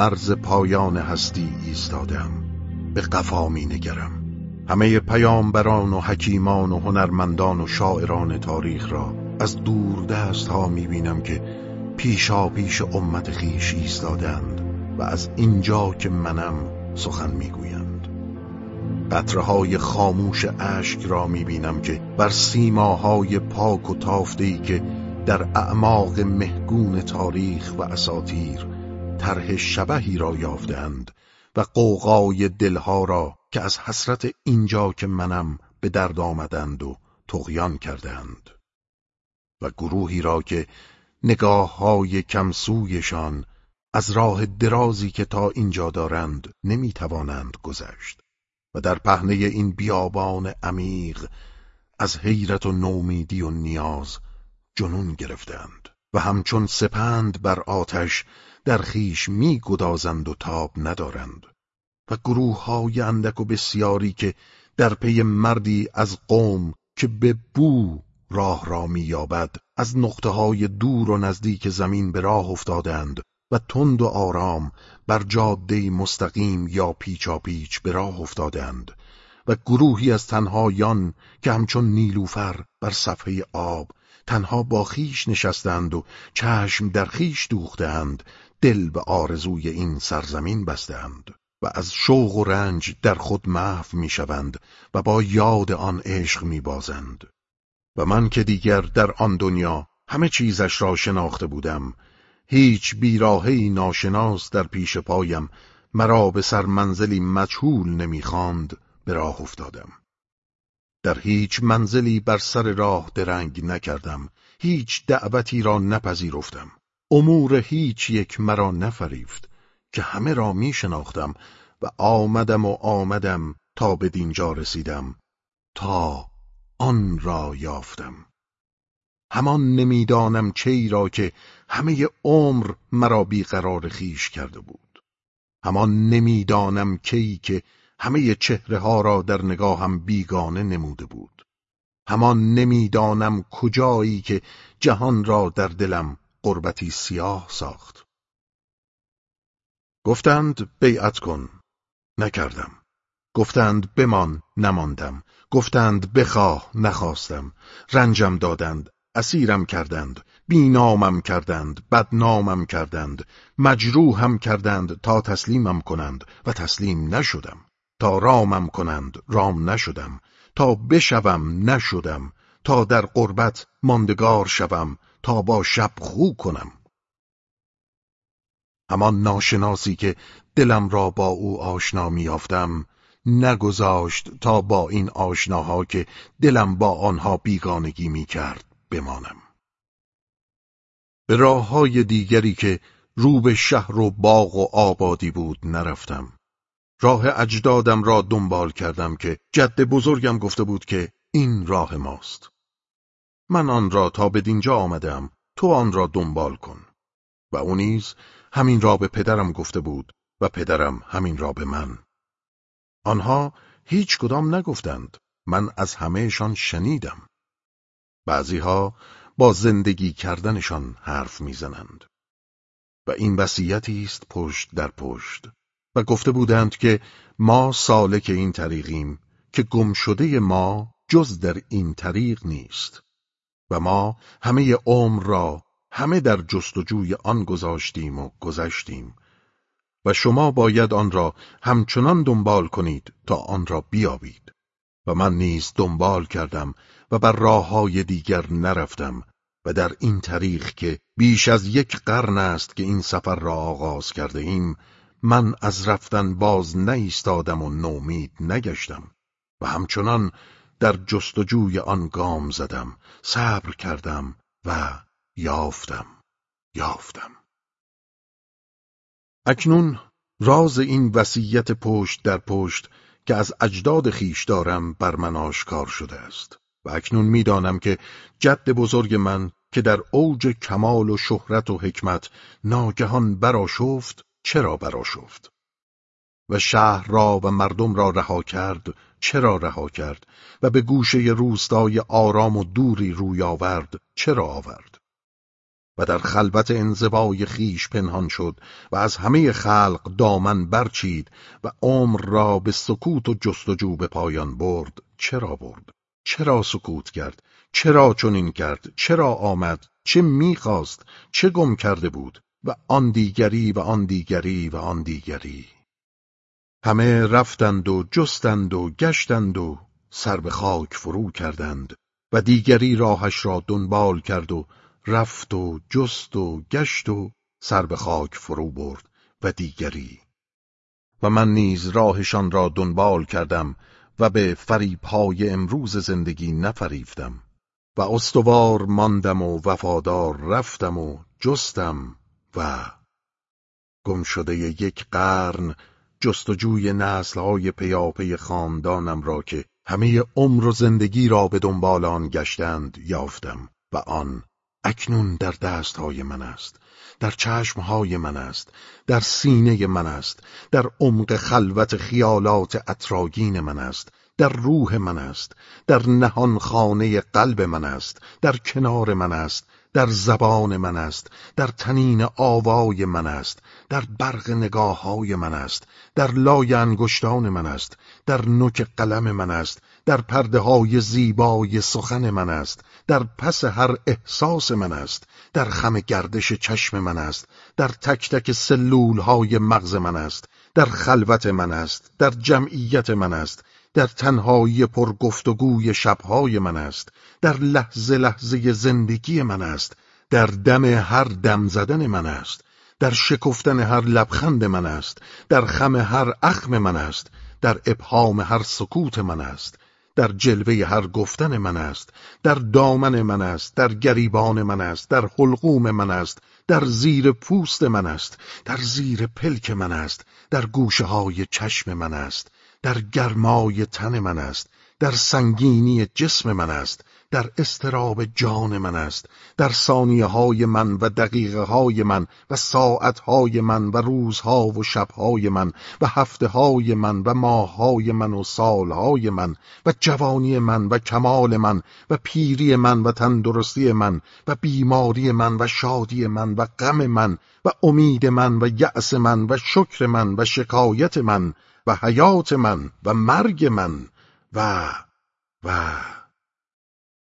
مرز پایان هستی ایستادم به قفا می نگرم. همه پیامبران و حکیمان و هنرمندان و شاعران تاریخ را از دور دست ها می بینم که پیشا پیش امت خیش ایستادند و از اینجا که منم سخن می‌گویند قطره خاموش اشک را می‌بینم که بر سیماهای پاک و تافتهی که در اعماق مهگون تاریخ و اساتیر طرح شبهی را یافتند و قوقای دلها را که از حسرت اینجا که منم به درد آمدند و تغیان کردند. و گروهی را که نگاه های کمسویشان از راه درازی که تا اینجا دارند نمی توانند گذشت و در پهنه این بیابان عمیق از حیرت و نومیدی و نیاز جنون گرفتند و همچون سپند بر آتش در خیش می گدازند و تاب ندارند. و گروه های اندک و بسیاری که در پی مردی از قوم که به بو راه را مییابد از نقطه های دور و نزدیک زمین به راه افتادند و تند و آرام بر جاده مستقیم یا پیچا پیچ به راه افتادند. و گروهی از تنهایان که همچون نیلوفر بر صفحه آب تنها با خیش نشستند و چشم در خیش دوختند دل به آرزوی این سرزمین بستند و از شوق و رنج در خود محو می‌شوند و با یاد آن عشق میبازند. و من که دیگر در آن دنیا همه چیزش را شناخته بودم هیچ بیراهی ناشناس در پیش پایم مرا به سر منزلی مجهول نمی‌خواند به راه افتادم. در هیچ منزلی بر سر راه درنگ نکردم هیچ دعوتی را نپذیرفتم. امور هیچ یک مرا نفریفت که همه را می شناختم و آمدم و آمدم تا به دینجا رسیدم تا آن را یافتم. همان نمی‌دانم چی را که همه عمر مرا بیقرار خیش کرده بود. همان نمی‌دانم کی که همه چهره ها را در نگاهم بیگانه نموده بود. همان نمی‌دانم کجایی که جهان را در دلم قربتی سیاه ساخت. گفتند بیعت کن. نکردم. گفتند بمان نماندم. گفتند بخواه نخواستم. رنجم دادند اسیرم کردند. بینامم کردند بدنامم کردند. مجروحم کردند تا تسلیمم کنند و تسلیم نشدم. تا رامم کنند رام نشدم. تا بشوم نشدم. تا در قربت ماندگار شوم. تا با شب خو کنم. همان ناشناسی که دلم را با او آشنا میافتم نگذاشت تا با این آشناها که دلم با آنها بیگانگی می‌کرد بمانم. به راه های دیگری که رو به شهر و باغ و آبادی بود نرفتم. راه اجدادم را دنبال کردم که جد بزرگم گفته بود که این راه ماست. من آن را تا به دینجا آمدم تو آن را دنبال کن. و او نیز همین را به پدرم گفته بود و پدرم همین را به من. آنها هیچ کدام نگفتند من از همهشان شنیدم. بعضیها با زندگی کردنشان حرف می‌زنند. و این وصیتی است پشت در پشت. و گفته بودند که ما سالک این طریقیم که گم شده ما جز در این طریق نیست. و ما همه عمر را همه در جستجوی آن گذاشتیم و گذشتیم. و شما باید آن را همچنان دنبال کنید تا آن را بیابید. و من نیز دنبال کردم و بر راه های دیگر نرفتم و در این تاریخ که بیش از یک قرن است که این سفر را آغاز کرده ایم من از رفتن باز نیستادم و نومید نگشتم. و همچنان در جستجوی آن گام زدم صبر کردم و یافتم یافتم. اکنون راز این وصیت پشت در پشت که از اجداد خیش دارم بر من آشکار شده است. و اکنون می‌دانم که جد بزرگ من که در اوج کمال و شهرت و حکمت ناگهان براشفت چرا براشفت و شهر را و مردم را رها کرد. چرا رها کرد؟ و به گوشه روستای آرام و دوری روی آورد. چرا آورد؟ و در خلوت انزوای خیش پنهان شد و از همه خلق دامن برچید و عمر را به سکوت و جستجو به پایان برد. چرا برد؟ چرا سکوت کرد؟ چرا چنین کرد؟ چرا آمد؟ چه می‌خواست؟ چه گم کرده بود؟ و آن دیگری و آن دیگری و آن دیگری. همه رفتند و جستند و گشتند و سر به خاک فرو کردند و دیگری راهش را دنبال کرد و رفت و جست و گشت و سر به خاک فرو برد و دیگری. و من نیز راهشان را دنبال کردم و به فریبهای امروز زندگی نفریفتم و استوار ماندم و وفادار رفتم و جستم و گم شده یک قرن جستجوی نسلهای پیاپی خاندانم را که همه عمر و زندگی را به دنبال آن گشتند یافتم و آن اکنون در دستهای من است در چشمهای من است در سینه من است در عمق خلوت خیالات اطراگین من است در روح من است در نهان خانه قلب من است در کنار من است. در زبان من است در تنین آوای من است در برق نگاه های من است در لای انگشتان من است در نوک قلم من است در پرده های زیبای سخن من است در پس هر احساس من است در خم گردش چشم من است در تک تک سلول های مغز من است در خلوت من است در جمعیت من است در تنهایی پرگفتگوی شبهای من است در لحظه لحظه زندگی من است در دم هر دم زدن من است در شکفتن هر لبخند من است در خم هر اخم من است در ابهام هر سکوت من است در جلوه هر گفتن من است در دامن من است در گریبان من است در حلقوم من است در زیر پوست من است در زیر پلک من است در گوشه های چشم من است در گرمای تن من است در سنگینی جسم من است در استراب جان من است در ثانیه های من و دقیقه های من و ساعت های من و روزها و شبهای من و هفته های من و ماه های من و سالهای من و جوانی من و کمال من و پیری من و تندرستی من و بیماری من و شادی من و غم من و امید من و یأس من و شکر من و شکایت من و حیات من و مرگ من و و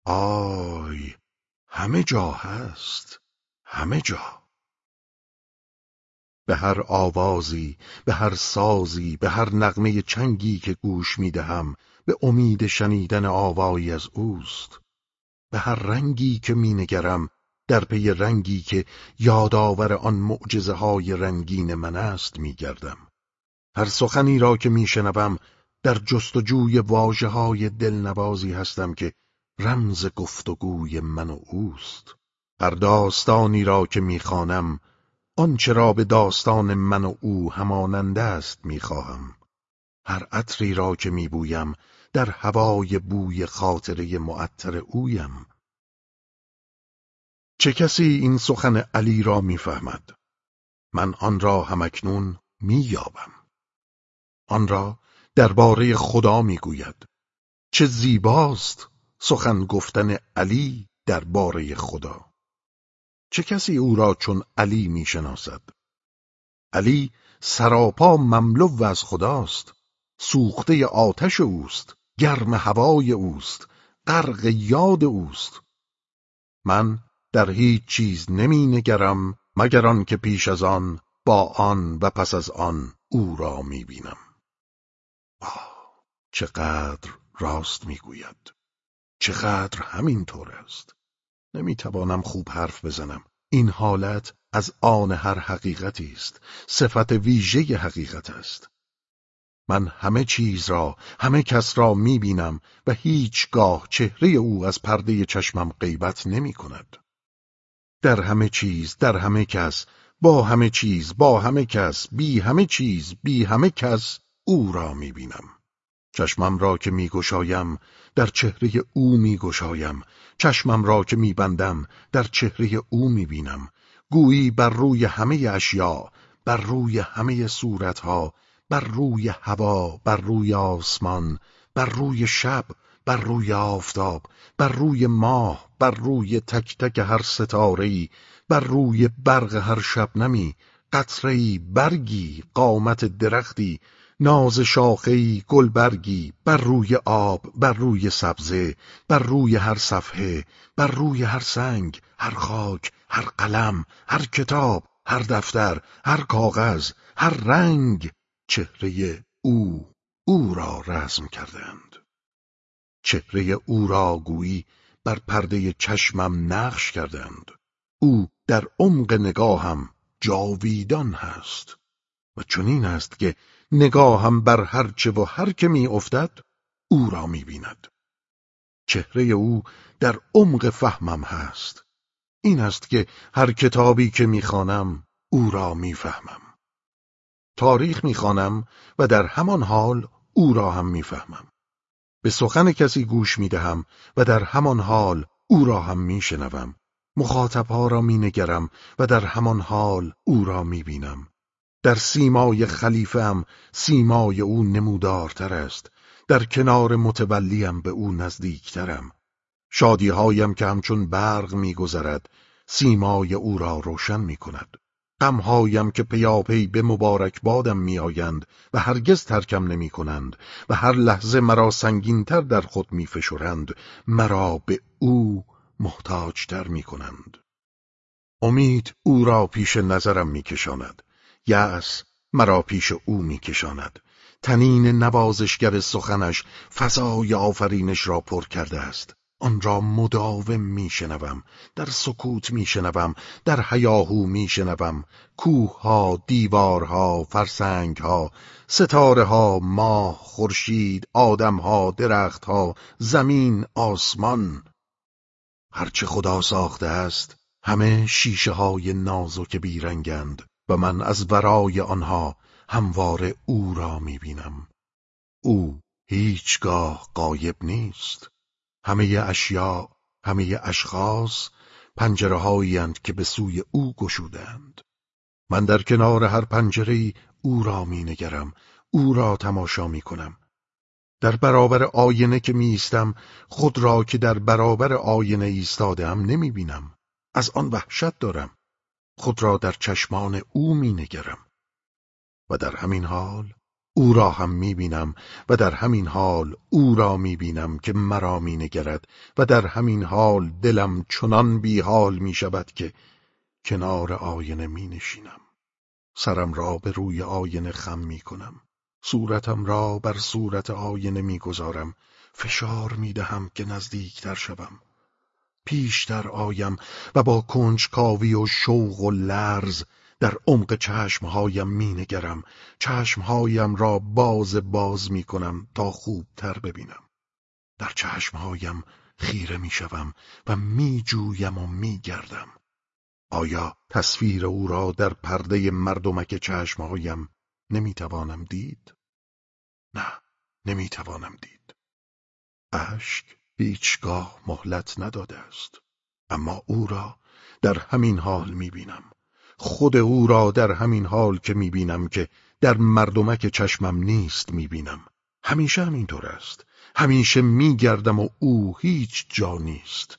آی همه جا هست همه جا. به هر آوازی به هر سازی به هر نغمه چنگی که گوش می‌دهم به امید شنیدن آوایی از اوست. به هر رنگی که مینگرم در پی رنگی که یادآور آن معجزه های رنگین من است میگردم هر سخنی را که میشنوم در جستجوی واجه های دلنوازی هستم که رمز گفتگوی من و اوست. هر داستانی را که می‌خوانم آنچه را به داستان من و او هماننده است می‌خواهم. هر عطری را که میبویم در هوای بوی خاطره معطر اویم. چه کسی این سخن علی را می‌فهمد؟ من آن را همکنون مییابم. آن را درباره خدا می‌گوید. چه زیباست سخن گفتن علی درباره خدا. چه کسی او را چون علی می‌شناسد؟ علی سراپا مملو از خداست. سوخته آتش اوست گرم هوای اوست غرق یاد اوست. من در هیچ چیز نمی نگرم مگر آن که پیش از آن با آن و پس از آن او را می بینم چقدر راست می‌گوید. چقدر همین طور است. نمی‌توانم خوب حرف بزنم. این حالت از آن هر حقیقتی است. صفت ویژه حقیقت است. من همه چیز را همه کس را می‌بینم و هیچگاه چهره او از پرده چشمم غیبت نمی کند. در همه چیز در همه کس با همه چیز با همه کس بی همه چیز بی همه کس او را می‌بینم. چشمم را که میگشایم در چهره او میگشایم. چشمم را که میبندم در چهره او می‌بینم. گویی بر روی همه اشیاء بر روی همه صورتها بر روی هوا بر روی آسمان بر روی شب بر روی آفتاب بر روی ماه بر روی تک تک هر ستاره بر روی برق هر شبنمی قطرهای برگی قامت درختی ناز شاخهای گلبرگی بر روی آب بر روی سبزه بر روی هر صفحه بر روی هر سنگ هر خاک هر قلم هر کتاب هر دفتر هر کاغذ هر رنگ. چهره او او را رزم کردند. چهره او را گویی بر پرده چشمم نقش کردند. او در عمق نگاهم جاویدان هست. و چنین است که نگاهم بر هرچه و هر که می افتد او را می بیند. چهره او در عمق فهمم هست. این است که هر کتابی که می‌خوانم او را می‌فهمم. تاریخ می‌خوانم و در همان حال او را هم می‌فهمم. به سخن کسی گوش می‌دهم و در همان حال او را هم میشنوم. مخاطبها را مینگرم و در همان حال او را می‌بینم. در سیمای خلیفم سیمای او نمودارتر است. در کنار متولیم به او نزدیکترم. شادیهایم که همچون برق میگذرد سیمای او را روشن می‌کند. غمهایم که پیاپی به مبارک بادم میآیند و هرگز ترکم نمی کنند و هر لحظه مرا سنگینتر در خود میفشرند مرا به او محتاجتر می کنند. امید او را پیش نظرم میکشاند. یأس مرا پیش او میکشاند. تنین نوازشگر سخنش فضای آفرینش را پر کرده است. آن را مداوم میشنوم در سکوت میشنوم در حیاهو میشنوم. کوهها دیوارها فرسنگها ستارهها ماه خورشید آدمها درختها زمین آسمان. هرچه خدا ساخته است همه شیشه های نازک بیرنگند. و من از ورای آنها همواره او را می‌بینم. او هیچگاه قایب نیست. همه اشیاء همه اشخاص پنجره که به سوی او گشودند من در کنار هر پنجره او را می نگرم او را تماشا می کنم در برابر آینه که می خود را که در برابر آینه ایستادم نمی بینم از آن وحشت دارم. خود را در چشمان او می نگرم و در همین حال او را هم می‌بینم و در همین حال او را می‌بینم که مرا مینگرد و در همین حال دلم چنان بیحال می‌شود که کنار آینه مینشینم. سرم را به روی آینه خم می‌کنم. صورتم را بر صورت آینه می‌گذارم. فشار می‌دهم که نزدیکتر شوم. پیشتر آیم و با کنجکاوی و شوق و لرز در عمق چشمهایم می نگرم چشمهایم را باز باز می کنم تا خوبتر ببینم. در چشمهایم خیره می شوم و می جویم و می گردم آیا تصویر او را در پرده مردمک چشمهایم نمی توانم دید؟ نه نمی توانم دید. اشک هیچگاه مهلت نداده است. اما او را در همین حال می بینم خود او را در همین حال که می‌بینم که در مردمک چشمم نیست می‌بینم. همیشه همینطور است. همیشه میگردم و او هیچ جا نیست.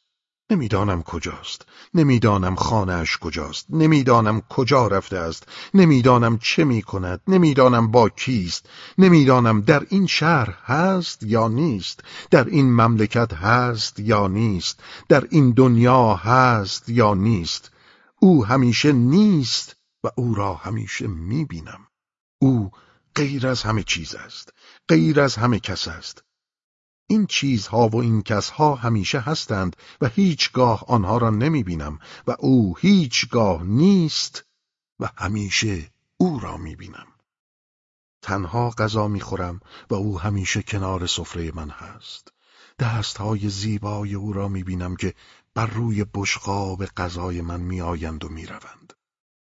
نمی‌دانم کجاست. نمی‌دانم خانهاش کجاست. نمی‌دانم کجا رفته است. نمی‌دانم چه می‌کند. نمی‌دانم با کیست. نمی‌دانم در این شهر هست یا نیست. در این مملکت هست یا نیست. در این دنیا هست یا نیست. او همیشه نیست و او را همیشه می‌بینم. او غیر از همه چیز است. غیر از همه کس است. این چیزها و این کسها همیشه هستند و هیچگاه آنها را نمی‌بینم و او هیچگاه نیست و همیشه او را می‌بینم. تنها غذا می‌خورم و او همیشه کنار سفره من هست. دستهای زیبای او را می‌بینم که بر روی بشقاب غذای من میآیند و می‌روند.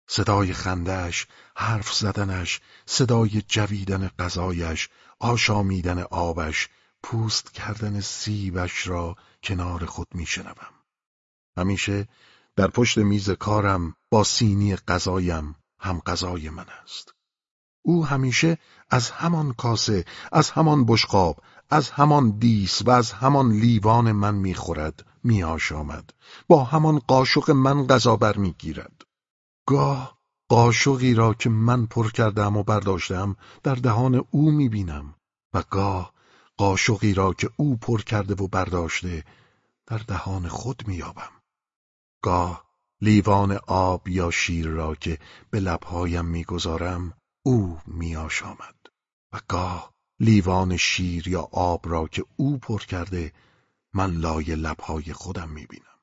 صدای خندش، حرف زدنش، صدای جویدن غذایش، آشامیدن آبش، پوست کردن سیبش را کنار خود میشنوم. همیشه در پشت میز کارم با سینی غذایم هم غذای من است. او همیشه از همان کاسه، از همان بشقاب، از همان دیس و از همان لیوان من می‌خورد میآشامد با همان قاشق من غذا برمیگیرد گاه قاشقی را که من پر کردم و برداشتم در دهان او می‌بینم و گاه قاشقی را که او پر کرده و برداشته در دهان خود میابم گاه لیوان آب یا شیر را که به لبهایم می‌گذارم او میآشامد. و گاه لیوان شیر یا آب را که او پر کرده من لای لبهای خودم می‌بینم.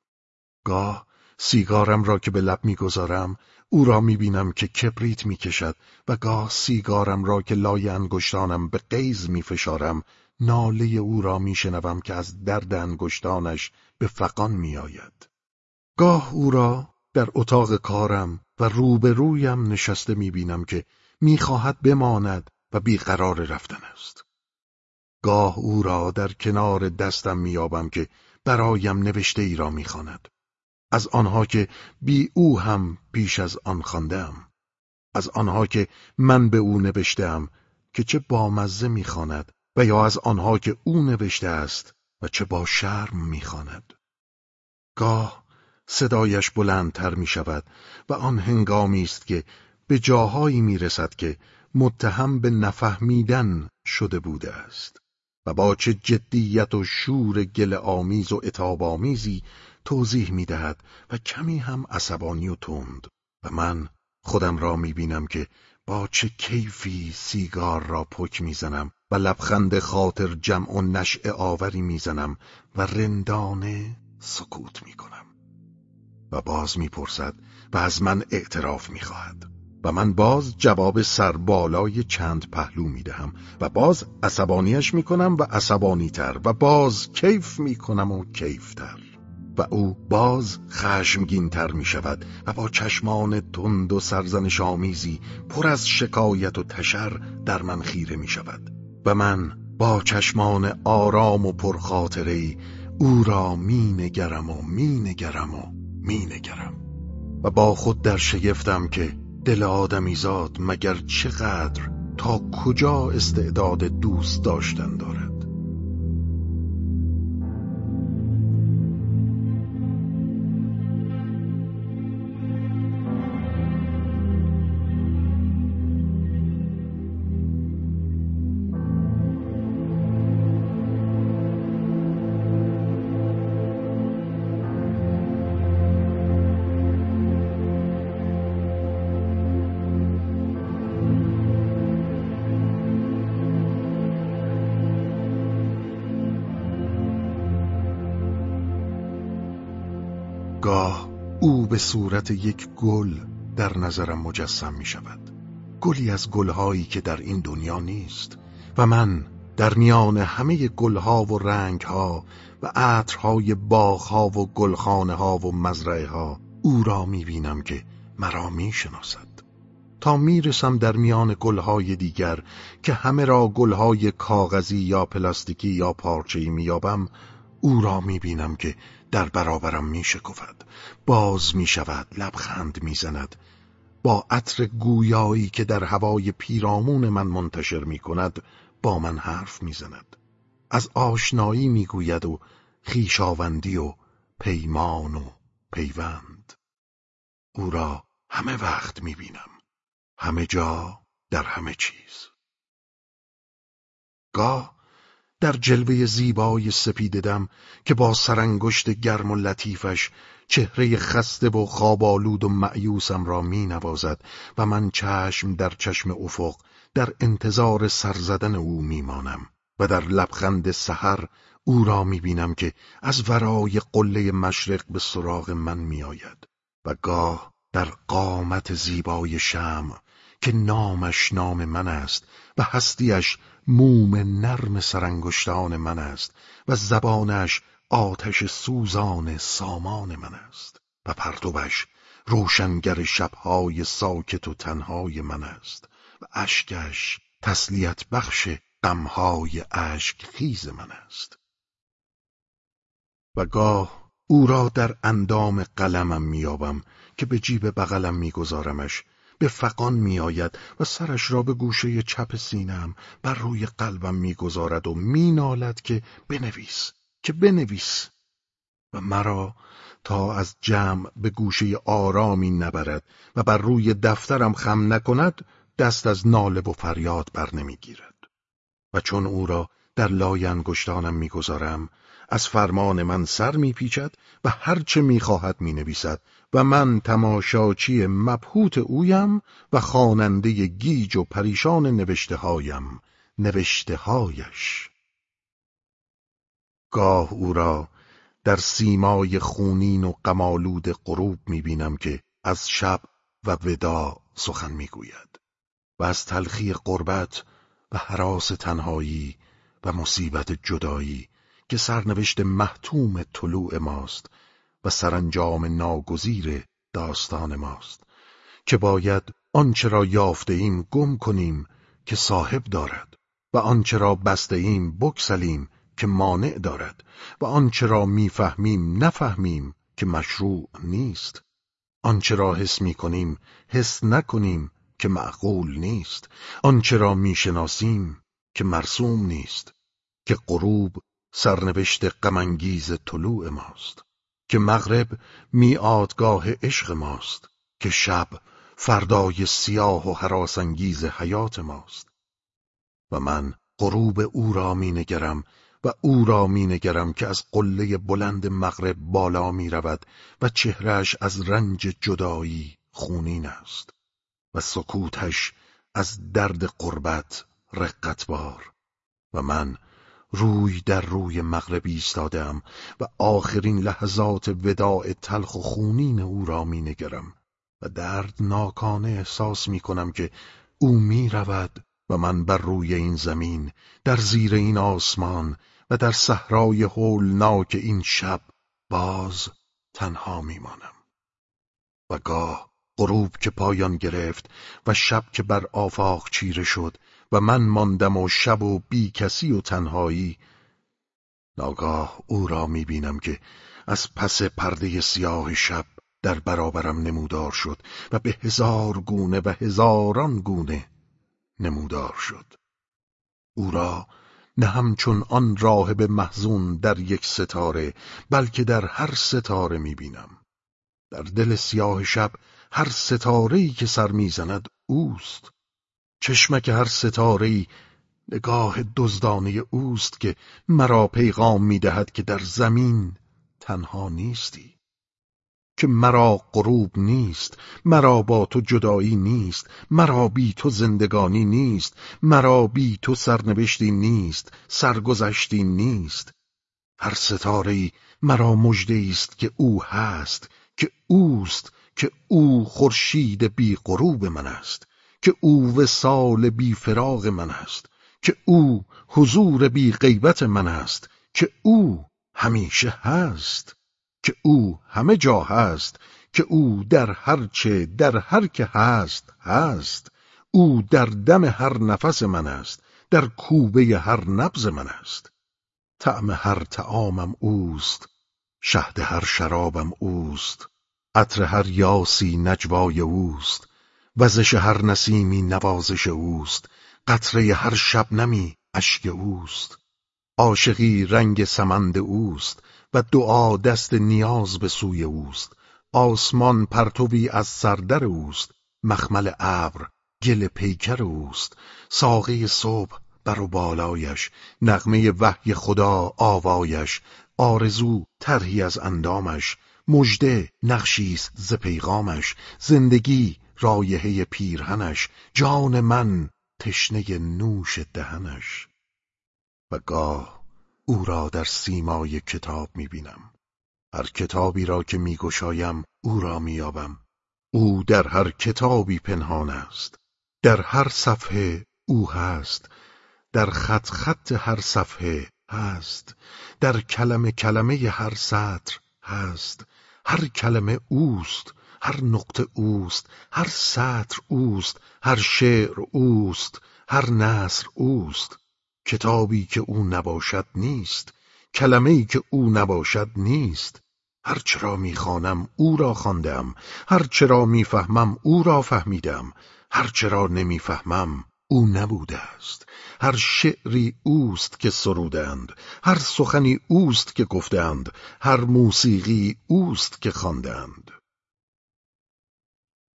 گاه سیگارم را که به لب می‌گذارم او را می‌بینم که کبریت می‌کشد و گاه سیگارم را که لای انگشتانم به قیز میفشارم ناله او را میشنوم که از درد انگشتانش به فقان میآید. گاه او را در اتاق کارم و روبرویم نشسته می‌بینم که می‌خواهد بماند و بیقرار رفتن است. گاه او را در کنار دستم میابم که برایم نوشته ای را می‌خواند. از آنها که بی او هم پیش از آن خواندم از آنها که من به او نوشتم که چه بامزه می‌خواند و یا از آنها که او نوشته است و چه با شرم می‌خواند. گاه صدایش بلندتر می شود و آن هنگامی است که به جاهایی می رسد که متهم به نفهمیدن شده بوده است و با چه جدیت و شور گل آمیز و اتاب آمیزی توضیح می دهد و کمی هم عصبانی و تند. و من خودم را می بینم که با چه کیفی سیگار را پک می‌زنم و لبخند خاطر جمع و نشع آوری می‌زنم و رندانه سکوت می‌کنم. و باز می‌پرسد و از من اعتراف می‌خواهد. و من باز جواب سربالای چند پهلو می‌دهم و باز عصبانیش می‌کنم و عصبانیتر و باز کیف می‌کنم و کیفتر. و او باز خشمگینتر می شود و با چشمان تند و سرزنش آمیزی پر از شکایت و تشر در من خیره می شود و من با چشمان آرام و پرخاطره او را می نگرم و می نگرم و می نگرم و با خود در شگفتم که دل آدمیزاد مگر چقدر تا کجا استعداد دوست داشتن دارد. گاه او به صورت یک گل در نظرم مجسم می شود گلی از گلهایی که در این دنیا نیست و من در میان همه گلها و رنگها و عطرهای باغها و گلخانه ها و مزرعه ها او را می بینم که مرا می شناسد تا می‌رسم در میان گلهای دیگر که همه را گلهای کاغذی یا پلاستیکی یا پارچه‌ای میابم او را می‌بینم که در برابرم میشکفد باز می‌شود لبخند می‌زند با عطر گویایی که در هوای پیرامون من منتشر می‌کند با من حرف می‌زند از آشنایی می‌گوید و خیشاوندی و پیمان و پیوند. او را همه وقت می‌بینم همه جا در همه چیز. گاه در جلوه زیبای سپیددم که با سرانگشت گرم و لطیفش چهره خسته و خوابالود و معیوسم را می و من چشم در چشم افق در انتظار سرزدن او میمانم و در لبخند سحر او را می بینم که از ورای قله مشرق به سراغ من میآید و گاه در قامت زیبای شم که نامش نام من است و هستیش موم نرم سرانگشتان من است و زبانش آتش سوزان سامان من است و پرتوبش روشنگر شبهای ساکت و تنهای من است و اشکش تسلیت بخش غمهای اشک خیز من است. و گاه او را در اندام قلمم میابم که به جیب بغلم میگذارمش به فقان میآید و سرش را به گوشه چپ سینم بر روی قلبم می‌گذارد و مینالد که بنویس که بنویس. و مرا تا از جمع به گوشه آرامی نبرد و بر روی دفترم خم نکند دست از ناله و فریاد بر نمی‌گیرد. و چون او را در لای انگشتانم می‌گذارم از فرمان من سر میپیچد و هرچه می‌خواهد می‌نویسد و من تماشاچی مبهوت اویم و خواننده گیج و پریشان نوشته هایم نوشته هایش گاه او را در سیمای خونین و قمالود غروب می‌بینم که از شب و ودا سخن می‌گوید و از تلخی قربت و حراس تنهایی و مصیبت جدایی که سرنوشت محتوم طلوع ماست و سرانجام ناگزیر داستان ماست که باید آنچه را یافته ایم گم کنیم که صاحب دارد و آنچه را بسته ایم بکسلیم که مانع دارد و آنچه را می‌فهمیم نفهمیم که مشروع نیست. آنچه را حس می‌کنیم حس نکنیم که معقول نیست. آنچه را می‌شناسیم که مرسوم نیست که غروب سرنوشت غمانگیز طلوع ماست. که مغرب میادگاه عشق ماست که شب فردای سیاه و حراسانگیز حیات ماست. و من غروب او را مینگرم و او را مینگرم که از قله بلند مغرب بالا می رود و چهرش از رنج جدایی خونین است و سکوتش از درد قربت رقتبار. و من روی در روی مغرب ایستادم و آخرین لحظات وداع تلخ و خونین او را می نگرم و درد ناکانه احساس می کنم که او می رود و من بر روی این زمین در زیر این آسمان و در صحرای هولناک این شب باز تنها میمانم. و گاه غروب که پایان گرفت و شب که بر آفاق چیره شد و من ماندم و شب و بی کسی و تنهایی. ناگاه او را می‌بینم که از پس پرده سیاه شب در برابرم نمودار شد و به هزار گونه و هزاران گونه نمودار شد. او را نه همچون آن راهب محزون در یک ستاره بلکه در هر ستاره می‌بینم. در دل سیاه شب هر ستاره‌ای که سر می‌زند اوست. چشمک هر ستاره‌ای نگاه دزدانه اوست که مرا پیغام می‌دهد که در زمین تنها نیستی که مرا غروب نیست مرا با تو جدایی نیست مرا بی تو زندگانی نیست مرا بی تو سرنوشتی نیست سرگذشتی نیست. هر ستاره مرا مژده است که او هست که اوست که او خورشید بی غروب من است. که او وسال بی فراغ من است که او حضور بی غیبت من است که او همیشه هست که او همه جا هست که او در هر چه در هر که هست هست. او در دم هر نفس من است در کوبه هر نبز من است. طعم هر تعامم اوست شهد هر شرابم اوست عطر هر یاسی نجوای اوست. وزش هر نسیمی نوازش اوست. قطره هر شبنمی اشک اوست. عاشقی رنگ سمند اوست و دعا دست نیاز به سوی اوست. آسمان پرتوی از سردر اوست. مخمل ابر گل پیکر اوست. ساقه صبح بر و بالایش. نغمه وحی خدا آوایش. آرزو طرحی از اندامش. مژده نقشیست ز پیغامش. زندگی رایحه پیرهنش جان من تشنه نوش دهنش. و گاه او را در سیمای کتاب می‌بینم. هر کتابی را که میگشایم او را مییابم. او در هر کتابی پنهان است. در هر صفحه او هست. در خط خط هر صفحه هست. در کلمه کلمه هر سطر هست. هر کلمه اوست. هر نقطه اوست هر سطر اوست هر شعر اوست هر نصر اوست. کتابی که او نباشد نیست کلمه‌ای که او نباشد نیست. هرچرا می‌خوانم او را خواندم هرچرا می‌فهمم او را فهمیدم هرچرا نمی‌فهمم او نبوده است. هر شعری اوست که سرودند هر سخنی اوست که گفتند هر موسیقی اوست که خواندند.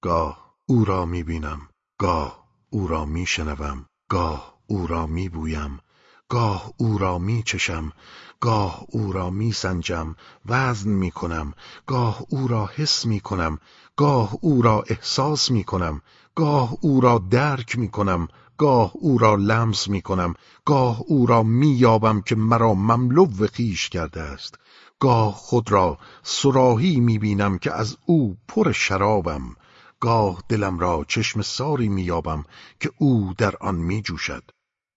گاه او را می‌بینم گاه او را میشنوم گاه او را میبویم گاه او را میچشم گاه او را میسنجم وزن می‌کنم گاه او را حس می‌کنم گاه او را احساس می‌کنم گاه او را درک می‌کنم گاه او را لمس می‌کنم گاه او را مییابم که مرا مملو خیش کرده است گاه خود را سراحی می‌بینم که از او پر شرابم گاه دلم را چشم ساری مییابم که او در آن میجوشد.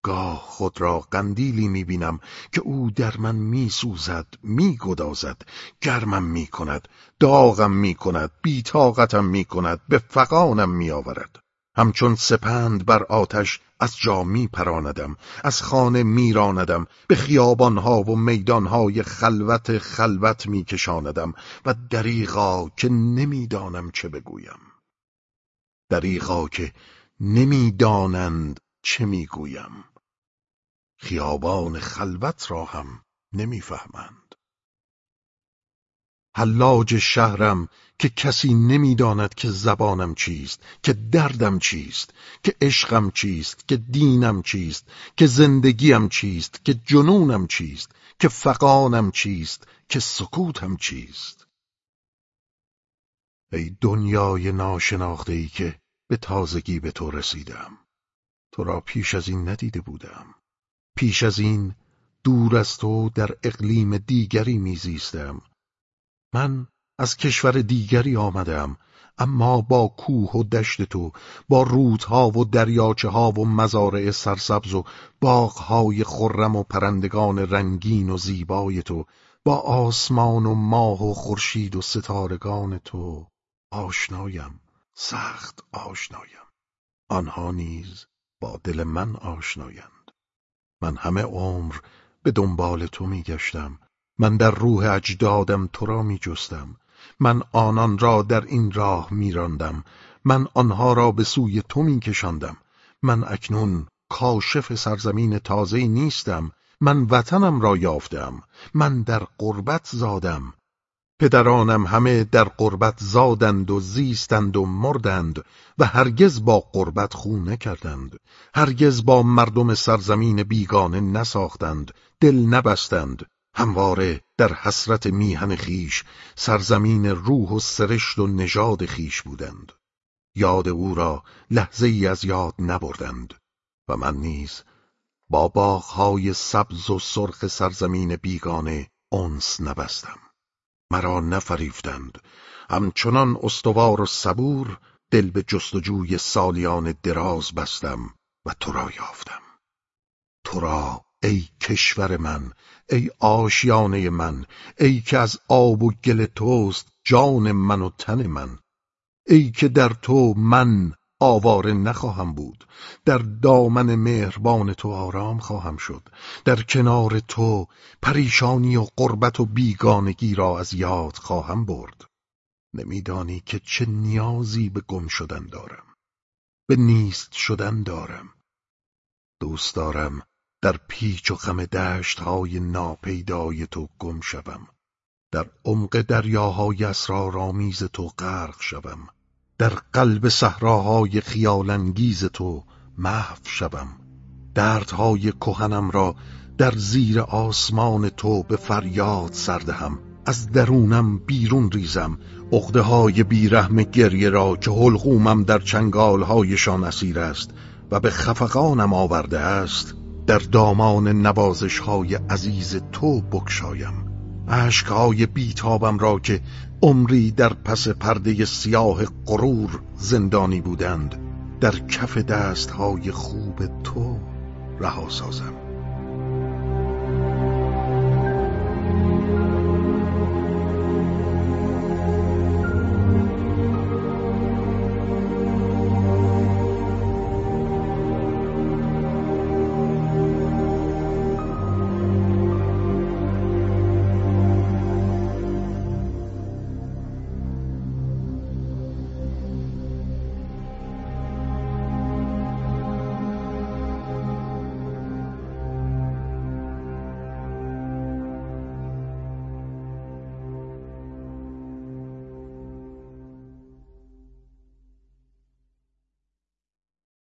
گاه خود را قندیلی می‌بینم که او در من میسوزد میگدازد گرمم می‌کند داغم می‌کند بیتاقتم می‌کند به فقانم میآورد. همچون سپند بر آتش از جا می پراندم از خانه میراندم به خیابانها و میدانهای خلوت خلوت میکشاندم و دریغا که نمی‌دانم چه بگویم. دریغا که نمی‌دانند چه می‌گویم. خیابان خلوت را هم نمی‌فهمند. حلاج شهرم که کسی نمی‌داند که زبانم چیست که دردم چیست که عشقم چیست که دینم چیست که زندگیم چیست که جنونم چیست که فقانم چیست که سکوتم چیست. ای دنیای ناشناخته ای که به تازگی به تو رسیدم. تو را پیش از این ندیده بودم. پیش از این دور از تو در اقلیم دیگری میزیستم من از کشور دیگری آمدم اما با کوه و دشت تو با رودها و دریاچه ها و مزارع سرسبز و باغهای خرم و پرندگان رنگین و زیبای تو با آسمان و ماه و خورشید و ستارگان تو. آشنایم. سخت آشنایم. آنها نیز با دل من آشنایند. من همه عمر به دنبال تو میگشتم من در روح اجدادم تو را می جستم. من آنان را در این راه میراندم من آنها را به سوی تو می کشاندم. من اکنون کاشف سرزمین تازه نیستم. من وطنم را یافتم. من در قربت زادم. پدرانم همه در قربت زادند و زیستند و مردند و هرگز با قربت خونه کردند هرگز با مردم سرزمین بیگانه نساختند. دل نبستند. همواره در حسرت میهن خیش سرزمین روح و سرشت و نژاد خیش بودند. یاد او را لحظه ای از یاد نبردند. و من نیز با باغهای سبز و سرخ سرزمین بیگانه انس نبستم. مرا نفریفتند. همچنان استوار و صبور دل به جستجوی سالیان دراز بستم و تو را یافتم. تو را ای کشور من ای آشیانه من ای که از آب و گل توست جان من و تن من ای که در تو من آواره نخواهم بود. در دامن مهربان تو آرام خواهم شد. در کنار تو پریشانی و قربت و بیگانگی را از یاد خواهم برد. نمیدانی که چه نیازی به گم شدن دارم. به نیست شدن دارم. دوست دارم در پیچ و خم دشت های ناپیدای تو گم شوم. در عمق دریاهای اسرارآمیز تو غرق شوم. در قلب صحراهای خیالانگیز تو محو شوم. دردهای کهنم را در زیر آسمان تو به فریاد سردهم از درونم بیرون ریزم. عقده های بیرحم گریه را که حلقومم در چنگالهایشان اسیر است و به خفقانم آورده است در دامان نوازش های عزیز تو بکشایم اشکهای بیتابم را که عمری در پس پرده سیاه غرور زندانی بودند. در کف دست های خوب تو رها سازم.